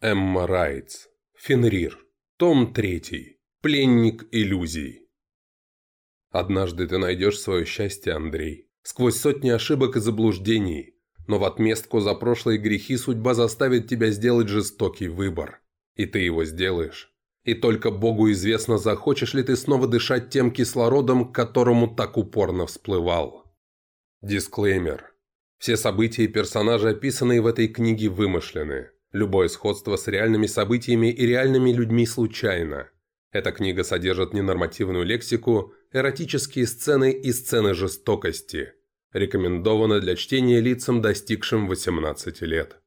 Эмма Райтс. Фенрир. Том 3. Пленник иллюзий. Однажды ты найдешь свое счастье, Андрей. Сквозь сотни ошибок и заблуждений. Но в отместку за прошлые грехи судьба заставит тебя сделать жестокий выбор. И ты его сделаешь. И только Богу известно, захочешь ли ты снова дышать тем кислородом, к которому так упорно всплывал. Дисклеймер. Все события и персонажи, описанные в этой книге, вымышлены. Любое сходство с реальными событиями и реальными людьми случайно. Эта книга содержит ненормативную лексику, эротические сцены и сцены жестокости. Рекомендована для чтения лицам, достигшим 18 лет.